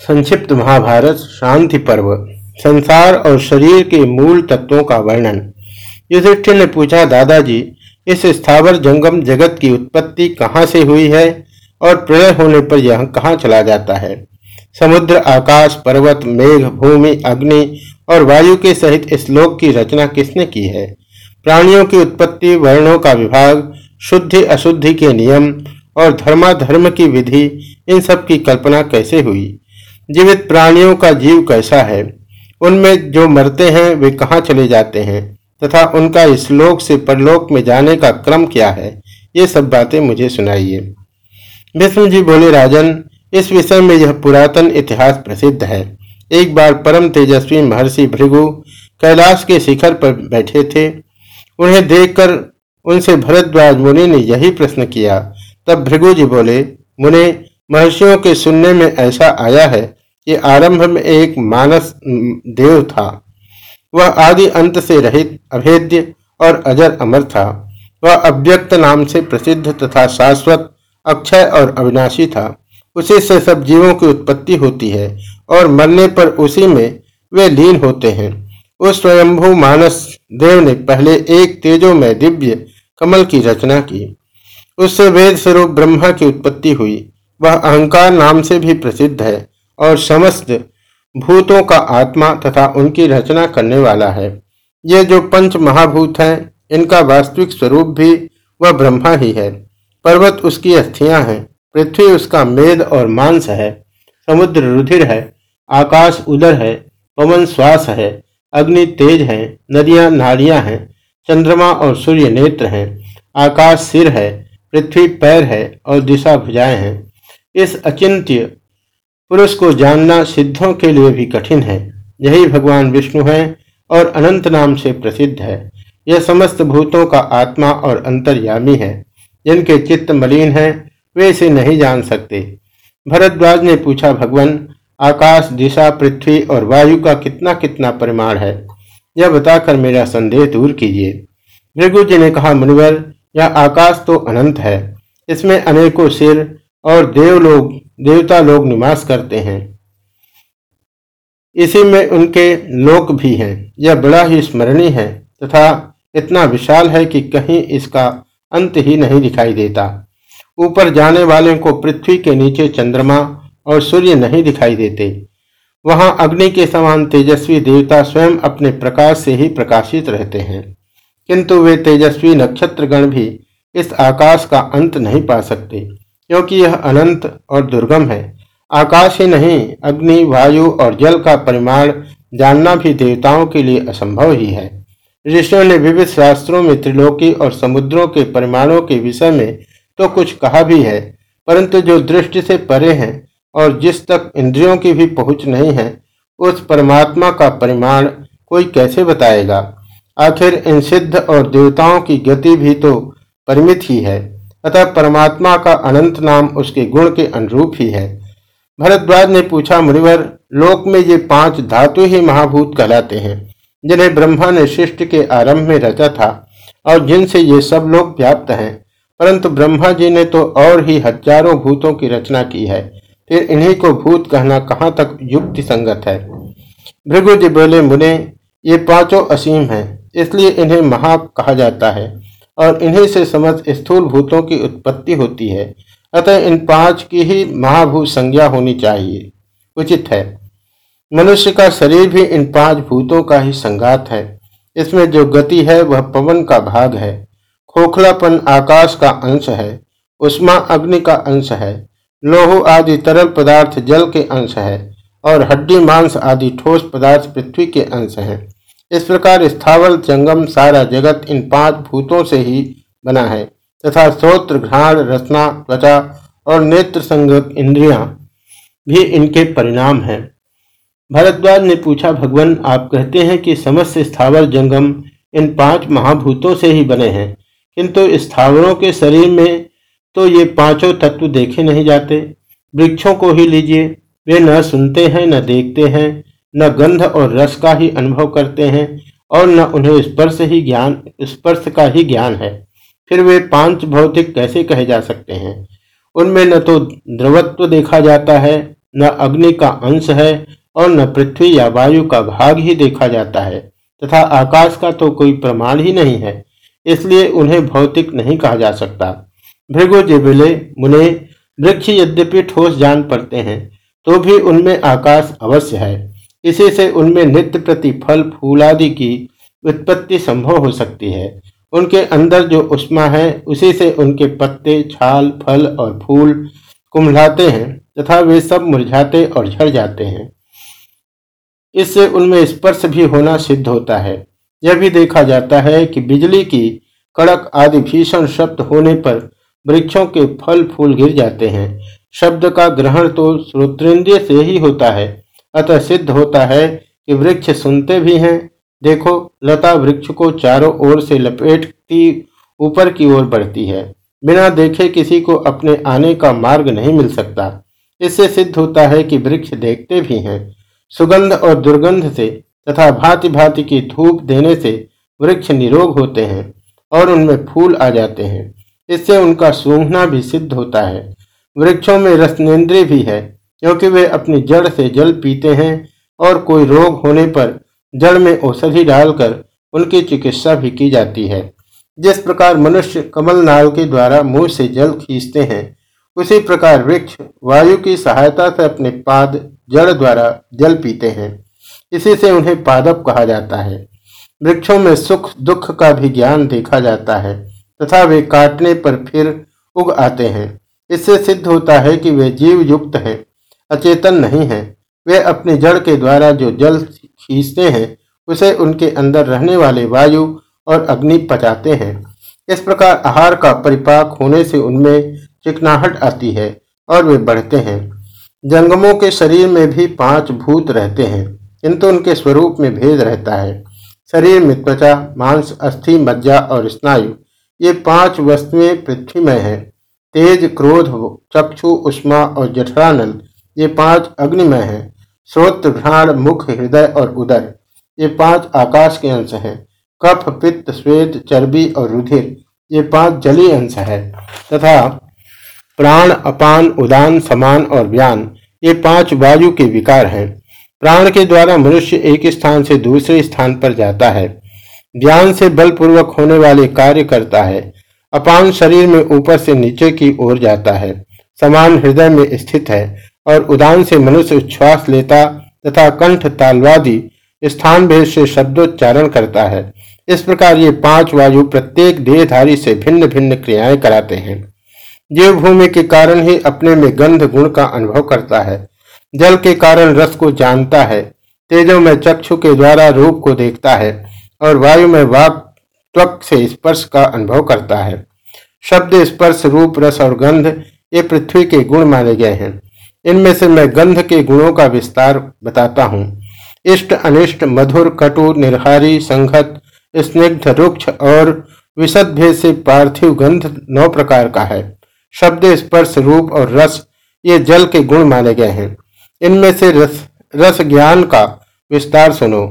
संक्षिप्त महाभारत, शांति पर्व, संसार और शरीर के मूल तत्वों का वर्णन। युधिष्ठिर ने पूछा, दादाजी, इस स्थावर जंगम जगत की उत्पत्ति कहाँ से हुई है और प्रलय होने पर यह कहाँ चला जाता है? समुद्र, आकाश, पर्वत, मेघ, भूमि, अग्नि और वायु के सहित इस लोक की रचना किसने की है? प्राणियों की उत्पत्ति, वर्णों का विभाग, शुद्धि, अशुद्धि के नियम और धर्माधर्म की विधि, इन सब की कल्पना कैसे हुई? जीवित प्राणियों का जीव कैसा है? उनमें जो मरते हैं, वे कहाँ चले जाते हैं? तथा उनका इस लोक से परलोक में जाने का क्रम क्या है? ये सब बातें मुझे सुनाइए। भीष्म जी बोले, राजन, इस विषय में यह पुरातन इतिहास प्रसिद्ध है। एक बार परम तेजस्वी महर्षि भृगु कैलाश के शिखर पर बैठे थे। उन्हें देखकर उनसे भरद्वाज मुनि ने यही प्रश्न किया। तब भृगु जी बोले, मुने महर्षियों के सुनने में ऐसा आया है कि आरंभ में एक मानस देव था। वह आदि अंत से रहित, अभेद्य और अजर अमर था। वह अव्यक्त नाम से प्रसिद्ध तथा शाश्वत, अक्षय और अविनाशी था। उसी से सब जीवों की उत्पत्ति होती है और मरने पर उसी में वे लीन होते हैं। उस स्वयंभू मानस देव ने पहले एक तेजो में दिव्य कमल की रचना की। उससे वेद स्वरूप ब्रह्मा की उत्पत्ति हुई। वह अहंकार नाम से भी प्रसिद्ध है और समस्त भूतों का आत्मा तथा उनकी रचना करने वाला है। ये जो पंच महाभूत हैं, इनका वास्तविक स्वरूप भी वह ब्रह्मा ही है। पर्वत उसकी अस्थियाँ हैं, पृथ्वी उसका मेद और मांस है, समुद्र रुधिर है, आकाश उदर है, पवन श्वास है, अग्नि तेज है, नदियाँ नाड़ियाँ हैं, चंद्रमा और सूर्य नेत्र हैं, आकाश सिर है, पृथ्वी पैर है और दिशा भुजाएँ हैं। इस अचिंत्य पुरुष को जानना सिद्धों के लिए भी कठिन है। यही भगवान विष्णु है और अनंत नाम से प्रसिद्ध है। यह समस्त भूतों का आत्मा और अंतर्यामी है। जिनके चित्त मलिन है, वे इसे नहीं जान सकते। भरद्वाज ने पूछा, भगवान, आकाश, दिशा, पृथ्वी और वायु का कितना कितना परिमाण है? यह बताकर मेरा संदेह दूर कीजिए। भृगु जी ने कहा, मुनिवर, यह आकाश तो अनंत है। इसमें अनेकों सिर और देव लोग, देवता लोग निवास करते हैं। इसी में उनके लोक भी हैं। यह बड़ा ही स्मरणीय है तथा इतना विशाल है कि कहीं इसका अंत ही नहीं दिखाई देता। ऊपर जाने वाले को पृथ्वी के नीचे चंद्रमा और सूर्य नहीं दिखाई देते। वहाँ अग्नि के समान तेजस्वी देवता स्वयं अपने प्रकाश से ही प्रकाशित रहते हैं। किंतु वे तेजस्वी नक्षत्रगण भी इस आकाश का अंत नहीं पा सकते। क्योंकि यह अनंत और दुर्गम है। आकाश ही नहीं, अग्नि, वायु और जल का परिमाण जानना भी देवताओं के लिए असंभव ही है। ऋषियों ने विविध शास्त्रों में त्रिलोकी और समुद्रों के परिमाणों के विषय में तो कुछ कहा भी है, परंतु जो दृष्टि से परे हैं और जिस तक इंद्रियों की भी पहुँच नहीं है, उस परमात्मा का परिमाण कोई कैसे बताएगा? आखिर इन सिद्ध और देवताओं की गति भी तो परिमित ही है। अतः परमात्मा का अनंत नाम उसके गुण के अनुरूप ही है। भरद्वाज ने पूछा, मुनिवर, लोक में ये पाँच धातु ही महाभूत कहलाते हैं, जिन्हें ब्रह्मा ने सृष्टि के आरंभ में रचा था और जिनसे ये सब लोग व्याप्त हैं। परंतु ब्रह्मा जी ने तो और ही हज़ारों भूतों की रचना की है, फिर इन्हीं को भूत कहना कहाँ तक युक्ति संगत है? भृगु जी बोले, मुने, ये पाँचों असीम हैं, इसलिए इन्हें महा कहा जाता है। और इन्हीं से समझ स्थूल भूतों की उत्पत्ति होती है। अतः इन पाँच की ही महाभूत संज्ञा होनी चाहिए। उचित है। मनुष्य का शरीर भी इन पाँच भूतों का ही संगात है। इसमें जो गति है, वह पवन का भाग है। खोखलापन आकाश का अंश है। उष्मा अग्नि का अंश है। लोह आदि तरल पदार्थ जल के अंश है। और हड्डी, मांस आदि ठोस पदार्थ पृथ्वी के अंश हैं। इस प्रकार स्थावर जंगम सारा जगत इन पाँच भूतों से ही बना है, तथा श्रोत्र, घ्राण रचना त्वचा और नेत्र संगत इंद्रिया भी इनके परिणाम हैं। भरद्वाज ने पूछा, भगवान, आप कहते हैं कि समस्त स्थावर जंगम इन पाँच महाभूतों से ही बने हैं, किंतु स्थावरों के शरीर में तो ये पाँचों तत्व देखे नहीं जाते। वृक्षों को ही लीजिए, वे न सुनते हैं, न देखते हैं न गंध और रस का ही अनुभव करते हैं और न उन्हें स्पर्श ही ज्ञान, स्पर्श का ही ज्ञान है। फिर वे पाँच भौतिक कैसे कहे जा सकते हैं? उनमें न तो द्रवत्व देखा जाता है, न अग्नि का अंश है और न पृथ्वी या वायु का भाग ही देखा जाता है, तथा आकाश का तो कोई प्रमाण ही नहीं है, इसलिए उन्हें भौतिक नहीं कहा जा सकता। भृगु जिबिले, मुने, वृक्ष यद्यपि ठोस जान पड़ते हैं तो भी उनमें आकाश अवश्य है। इसी से उनमें नित्य प्रति फल, फूल आदि की उत्पत्ति संभव हो सकती है। उनके अंदर जो उष्मा है, उसी से उनके पत्ते, छाल, फल और फूल कुमलाते हैं, तथा वे सब मुरझाते और झड़ जाते हैं। इससे उनमें स्पर्श भी होना सिद्ध होता है। यह भी देखा जाता है कि बिजली की कड़क आदि भीषण शब्द होने पर वृक्षों के फल, फूल गिर जाते हैं। शब्द का ग्रहण तो श्रोत्रेंद्रिय से ही होता है। अतः सिद्ध होता है कि वृक्ष सुनते भी हैं। देखो, लता वृक्ष को चारों ओर से लपेटती ऊपर की ओर बढ़ती है। बिना देखे किसी को अपने आने का मार्ग नहीं मिल सकता। इससे सिद्ध होता है कि वृक्ष देखते भी हैं। सुगंध और दुर्गंध से तथा भांति भांति की धूप देने से वृक्ष निरोग होते हैं और उनमें फूल आ जाते हैं। इससे उनका सूंघना भी सिद्ध होता है। वृक्षों में रसनेन्द्रिय भी है। क्योंकि वे अपनी जड़ से जल पीते हैं और कोई रोग होने पर जड़ में औषधि डालकर उनकी चिकित्सा भी की जाती है। जिस प्रकार मनुष्य कमल नाल के द्वारा मुँह से जल खींचते हैं, उसी प्रकार वृक्ष वायु की सहायता से अपने पाद जड़ द्वारा जल पीते हैं। इसी से उन्हें पादप कहा जाता है। वृक्षों में सुख दुख का भी ज्ञान देखा जाता है तथा वे काटने पर फिर उग आते हैं। इससे सिद्ध होता है कि वे जीव युक्त हैं। अचेतन नहीं हैं। वे अपनी जड़ के द्वारा जो जल खींचते हैं, उसे उनके अंदर रहने वाले वायु और अग्नि पचाते हैं। इस प्रकार आहार का परिपाक होने से उनमें चिकनाहट आती है और वे बढ़ते हैं। जंगमों के शरीर में भी पाँच भूत रहते हैं, किंतु उनके स्वरूप में भेद रहता है। शरीर में त्वचा, मांस, अस्थि, मज्जा और स्नायु, ये पाँच वस्तुएँ पृथ्वी में है। तेज, क्रोध, चक्षु, उष्मा और जठरानल ये पाँच अग्निमय है श्रोत घ्राण, मुख, हृदय और उदर ये पाँच आकाश के अंश हैं, कफ, पित्त, श्वेत, चर्बी और रुधिर। ये पाँच जलीय अंश है, तथा प्राण, अपान, उदान, समान और व्यान। ये पाँच वायु के विकार हैं। प्राण के द्वारा मनुष्य एक स्थान से दूसरे स्थान पर जाता है। ज्ञान से बलपूर्वक होने वाले कार्य करता है। अपान शरीर में ऊपर से नीचे की ओर जाता है। समान हृदय में स्थित है। और उदान से मनुष्य उच्छ्वास लेता तथा कंठ तालवादी स्थान भेद से शब्दोच्चारण करता है। इस प्रकार ये पाँच वायु प्रत्येक देहधारी से भिन्न भिन्न क्रियाएँ कराते हैं। जीव भूमि के कारण ही अपने में गंध गुण का अनुभव करता है। जल के कारण रस को जानता है। तेजों में चक्षु के द्वारा रूप को देखता है और वायु में वाक, त्वक से स्पर्श का अनुभव करता है। शब्द, स्पर्श, रूप, रस और गंध ये पृथ्वी के गुण माने गए हैं। इनमें से मैं गंध के गुणों का विस्तार बताता हूँ। इष्ट, अनिष्ट, मधुर कटु निर्हारी संघत स्निग्ध, रुक्ष और विशद भेद से पार्थिव गंध नौ प्रकार का है। शब्द, स्पर्श, रूप और रस ये जल के गुण माने गए हैं। इनमें से रस रस ज्ञान का विस्तार सुनो।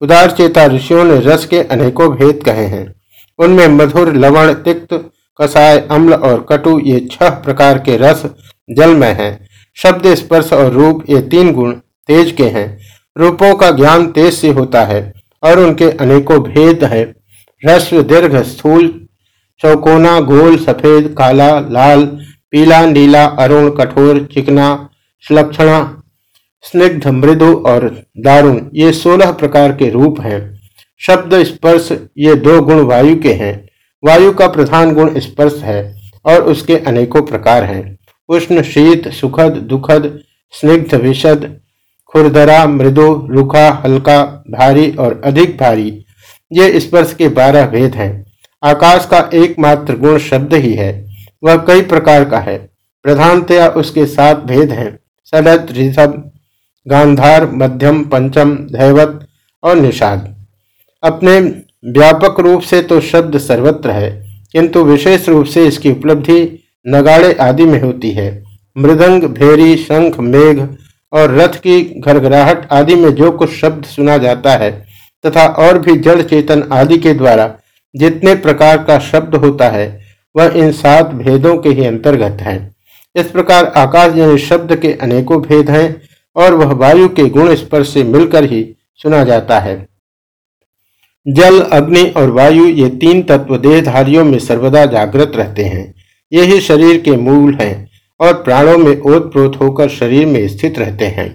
उदार चेता ऋषियों ने रस के अनेकों भेद कहे हैं। उनमें मधुर, लवण, तिक्त, कसाय, अम्ल और कटु ये छह प्रकार के रस जल में हैं। शब्द स्पर्श और रूप ये तीन गुण तेज के हैं। रूपों का ज्ञान तेज से होता है और उनके अनेकों भेद है। रस्व, दीर्घ, स्थूल, चौकोना, गोल, सफ़ेद, काला, लाल, पीला, नीला, अरुण, कठोर, चिकना, सुलक्षणा, स्निग्ध, मृदु और दारुण, ये सोलह प्रकार के रूप हैं। शब्द स्पर्श ये दो गुण वायु के हैं। वायु का प्रधान गुण स्पर्श है और उसके अनेकों प्रकार हैं। उष्ण शीत सुखद, दुखद, स्निग्ध विशद खुरदरा, मृदु, रुखा, हल्का, भारी और अधिक भारी। ये स्पर्श के बारह भेद हैं। आकाश का एकमात्र गुण शब्द ही है। वह कई प्रकार का है। प्रधानतया उसके सात भेद हैं। सड़द ऋषभ, गांधार, मध्यम, पंचम, धैवत और निषाद। अपने व्यापक रूप से तो शब्द सर्वत्र है, किंतु विशेष रूप से इसकी उपलब्धि नगाड़े आदि में होती है। मृदंग, भेरी, शंख, मेघ और रथ की घरघराहट आदि में जो कुछ शब्द सुना जाता है तथा और भी जड़ चेतन आदि के द्वारा जितने प्रकार का शब्द होता है, वह इन सात भेदों के ही अंतर्गत है। इस प्रकार आकाश जन शब्द के अनेकों भेद हैं और वह वायु के गुण स्पर्श से मिलकर ही सुना जाता है। जल, अग्नि और वायु ये तीन तत्व देहधारियों में सर्वदा जागृत रहते हैं। यही शरीर के मूल हैं और प्राणों में ओतप्रोत होकर शरीर में स्थित रहते हैं।